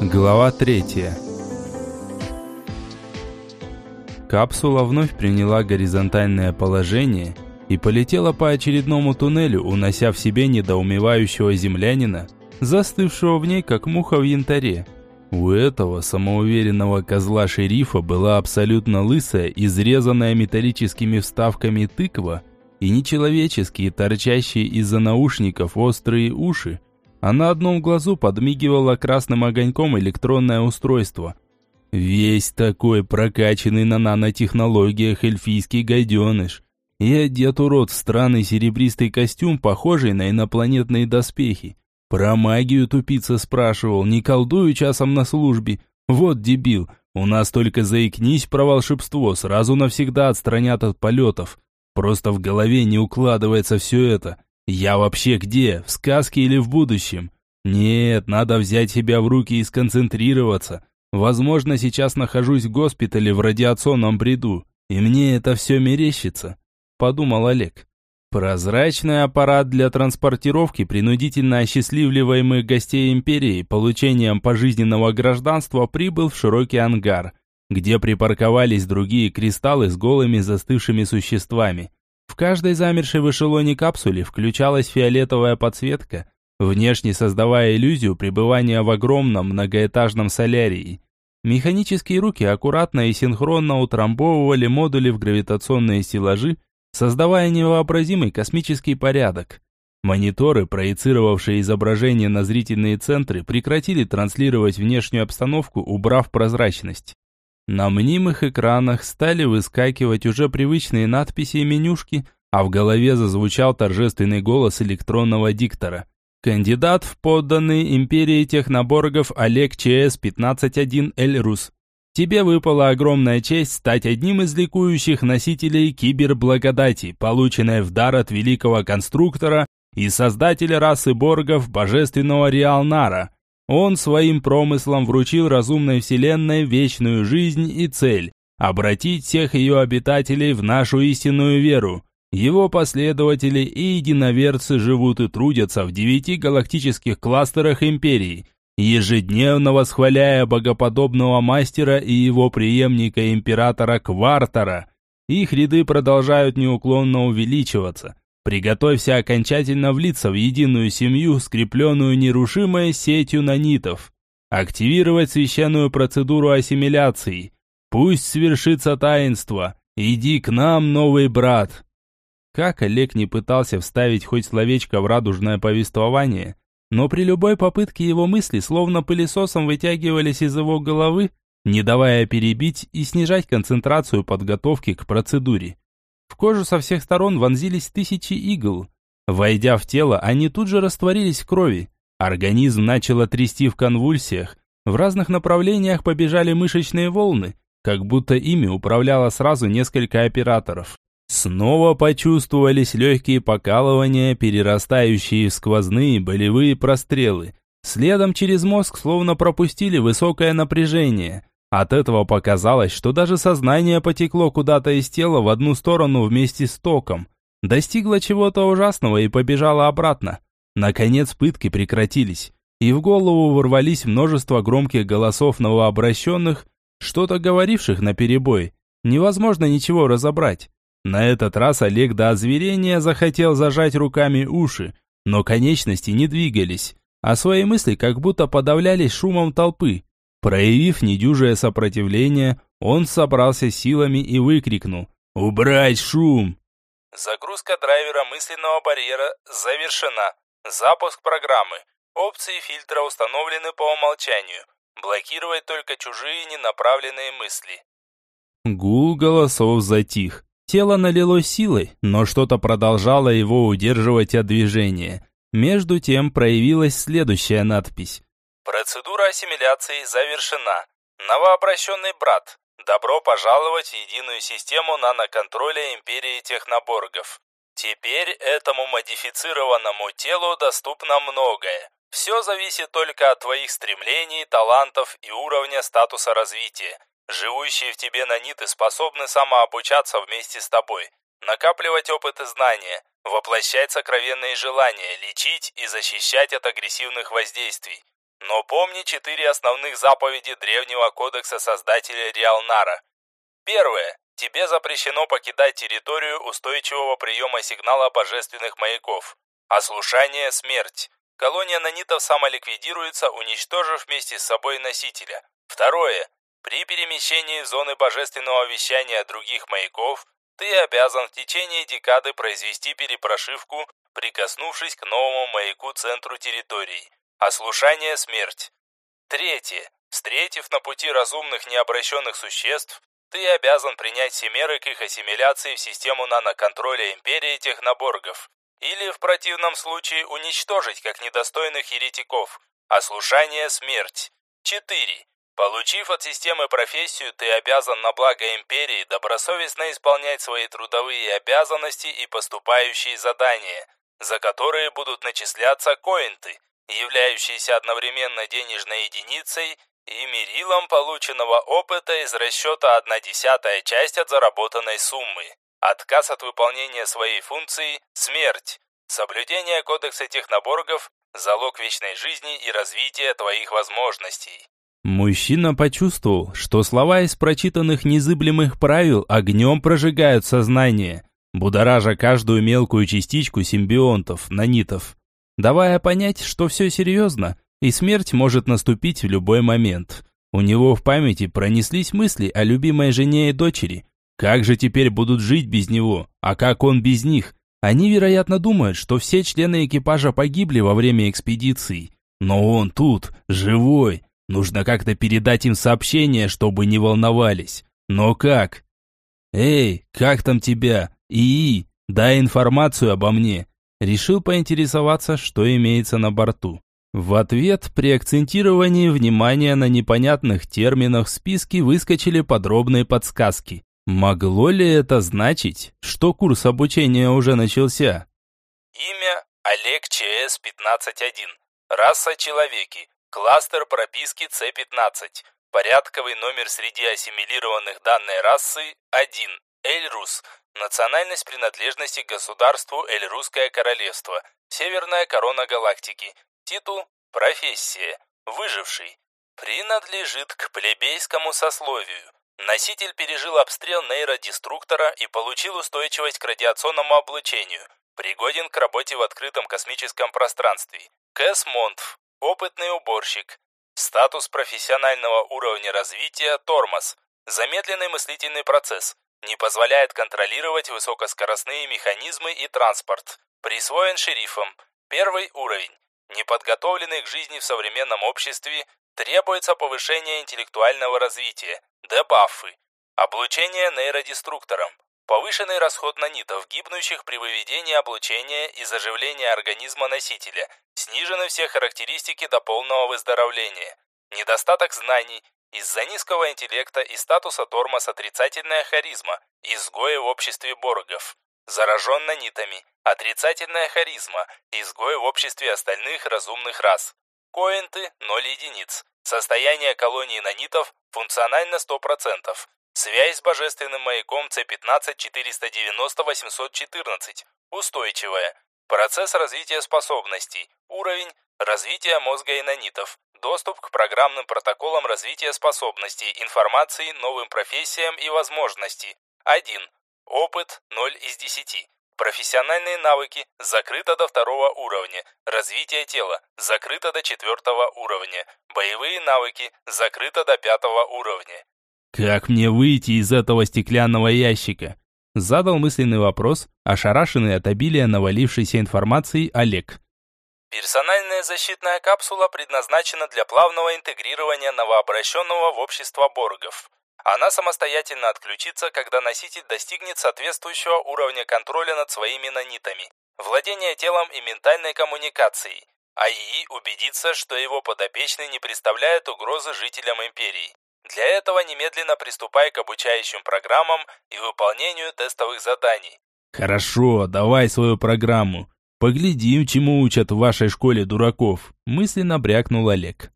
Глава третья. Капсула вновь приняла горизонтальное положение и полетела по очередному туннелю, унося в себе недоумевающего землянина, застывшего в ней, как муха в янтаре. У этого самоуверенного козла шерифа была абсолютно лысая, изрезанная металлическими вставками тыква и нечеловеческие, торчащие из-за наушников острые уши, а на одном глазу подмигивало красным огоньком электронное устройство. Весь такой прокачанный на нанотехнологиях эльфийский гаденыш. И одет урод в странный серебристый костюм, похожий на инопланетные доспехи. Про магию тупица спрашивал, не колдую часом на службе. Вот дебил, у нас только заикнись про волшебство, сразу навсегда отстранят от полетов. Просто в голове не укладывается все это. Я вообще где? В сказке или в будущем? Нет, надо взять себя в руки и сконцентрироваться. Возможно, сейчас нахожусь в госпитале в радиационном бреду, и мне это все мерещится, подумал Олег. Прозрачный аппарат для транспортировки принудительно осчастливливаемых гостей империи получением пожизненного гражданства прибыл в широкий ангар, где припарковались другие кристаллы с голыми застывшими существами. В каждой замершей в эшелоне капсуле включалась фиолетовая подсветка, внешне создавая иллюзию пребывания в огромном многоэтажном солярии. Механические руки аккуратно и синхронно утрамбовывали модули в гравитационные стеллажи, создавая невообразимый космический порядок. Мониторы, проецировавшие изображение на зрительные центры, прекратили транслировать внешнюю обстановку, убрав прозрачность. На мнимых экранах стали выскакивать уже привычные надписи и менюшки, а в голове зазвучал торжественный голос электронного диктора. Кандидат в подданные империи техноборгов Олег ЧС-15-1 Эльрус. Тебе выпала огромная честь стать одним из ликующих носителей киберблагодати, полученной в дар от великого конструктора и создателя расы боргов божественного Риалнара – он своим промыслом вручил разумной вселенной вечную жизнь и цель – обратить всех ее обитателей в нашу истинную веру. Его последователи и единоверцы живут и трудятся в девяти галактических кластерах империи, ежедневно восхваляя богоподобного мастера и его преемника императора Квартора. Их ряды продолжают неуклонно увеличиваться – Приготовься окончательно влиться в единую семью, скрепленную нерушимой сетью нанитов. Активировать священную процедуру ассимиляции. Пусть свершится таинство. Иди к нам, новый брат. Как Олег не пытался вставить хоть словечко в радужное повествование, но при любой попытке его мысли словно пылесосом вытягивались из его головы, не давая перебить и снижать концентрацию подготовки к процедуре. В кожу со всех сторон вонзились тысячи игл. Войдя в тело, они тут же растворились в крови. Организм начало трясти в конвульсиях. В разных направлениях побежали мышечные волны, как будто ими управляло сразу несколько операторов. Снова почувствовались легкие покалывания, перерастающие в сквозные болевые прострелы. Следом через мозг словно пропустили высокое напряжение. От этого показалось, что даже сознание потекло куда-то из тела в одну сторону вместе с током. Достигло чего-то ужасного и побежало обратно. Наконец пытки прекратились, и в голову ворвались множество громких голосов новообращенных, что-то говоривших на перебой. Невозможно ничего разобрать. На этот раз Олег до озверения захотел зажать руками уши, но конечности не двигались, а свои мысли как будто подавлялись шумом толпы. Проявив недюжее сопротивление, он собрался силами и выкрикнул «Убрать шум!». Загрузка драйвера мысленного барьера завершена. Запуск программы. Опции фильтра установлены по умолчанию. Блокировать только чужие ненаправленные мысли. Гул голосов затих. Тело налилось силой, но что-то продолжало его удерживать от движения. Между тем проявилась следующая надпись. Процедура ассимиляции завершена. Новообращенный брат, добро пожаловать в единую систему наноконтроля Империи Техноборгов. Теперь этому модифицированному телу доступно многое. Все зависит только от твоих стремлений, талантов и уровня статуса развития. Живущие в тебе наниты способны самообучаться вместе с тобой, накапливать опыт и знания, воплощать сокровенные желания, лечить и защищать от агрессивных воздействий. Но помни четыре основных заповеди древнего кодекса создателя Риалнара. Первое. Тебе запрещено покидать территорию устойчивого приема сигнала божественных маяков. Ослушание – смерть. Колония нанитов самоликвидируется, уничтожив вместе с собой носителя. Второе. При перемещении зоны божественного вещания других маяков ты обязан в течение декады произвести перепрошивку, прикоснувшись к новому маяку-центру территории. Ослушание – смерть. Третье. Встретив на пути разумных необращенных существ, ты обязан принять все меры к их ассимиляции в систему наноконтроля Империи Техноборгов. Или, в противном случае, уничтожить как недостойных еретиков. Ослушание – смерть. 4. Получив от системы профессию, ты обязан на благо империи добросовестно исполнять свои трудовые обязанности и поступающие задания, за которые будут начисляться коинты, являющиеся одновременно денежной единицей и мерилом полученного опыта из расчета 1 десятая часть от заработанной суммы. Отказ от выполнения своей функции – смерть. Соблюдение кодекса техноборгов – залог вечной жизни и развития твоих возможностей. Мужчина почувствовал, что слова из прочитанных незыблемых правил огнем прожигают сознание, будоража каждую мелкую частичку симбионтов, нанитов, давая понять, что все серьезно, и смерть может наступить в любой момент. У него в памяти пронеслись мысли о любимой жене и дочери. Как же теперь будут жить без него, а как он без них? Они, вероятно, думают, что все члены экипажа погибли во время экспедиции. Но он тут, живой, Нужно как-то передать им сообщение, чтобы не волновались. Но как? Эй, как там тебя? ИИ, дай информацию обо мне. Решил поинтересоваться, что имеется на борту. В ответ при акцентировании внимания на непонятных терминах в списке выскочили подробные подсказки. Могло ли это значить, что курс обучения уже начался? Имя Олег ЧС-15-1. Раса человеки. Кластер прописки C15. Порядковый номер среди ассимилированных данной расы 1. Эльрус. Национальность принадлежности к государству Эльрусское королевство. Северная корона галактики. Титул Профессия. Выживший. Принадлежит к плебейскому сословию. Носитель пережил обстрел нейродеструктора и получил устойчивость к радиационному облучению. Пригоден к работе в открытом космическом пространстве. Кэс Монтф. Опытный уборщик. Статус профессионального уровня развития тормоз. Замедленный мыслительный процесс. Не позволяет контролировать высокоскоростные механизмы и транспорт. Присвоен шерифом. Первый уровень. Неподготовленный к жизни в современном обществе требуется повышение интеллектуального развития. Дебафы. Облучение нейродеструктором. Повышенный расход нанитов, гибнущих при выведении облучения и заживлении организма носителя. Снижены все характеристики до полного выздоровления. Недостаток знаний. Из-за низкого интеллекта и статуса тормоз отрицательная харизма. Изгои в обществе боргов. Заражен нанитами. Отрицательная харизма. Изгой в обществе остальных разумных рас. Коинты 0 единиц. Состояние колонии нанитов функционально 100%. Связь с божественным маяком C15-490-814. Устойчивая. Процесс развития способностей. Уровень. Развития мозга инонитов. Доступ к программным протоколам развития способностей, информации, новым профессиям и возможностей. 1. Опыт 0 из 10. Профессиональные навыки закрыто до второго уровня. Развитие тела закрыто до четвертого уровня. Боевые навыки закрыто до пятого уровня. «Как мне выйти из этого стеклянного ящика?» Задал мысленный вопрос, ошарашенный от обилия навалившейся информации Олег. Персональная защитная капсула предназначена для плавного интегрирования новообращенного в общество боргов. Она самостоятельно отключится, когда носитель достигнет соответствующего уровня контроля над своими нанитами, владения телом и ментальной коммуникацией. А ИИ убедится, что его подопечный не представляет угрозы жителям Империи. Для этого немедленно приступай к обучающим программам и выполнению тестовых заданий. Хорошо, давай свою программу. Поглядим, чему учат в вашей школе дураков, мысленно брякнул Олег.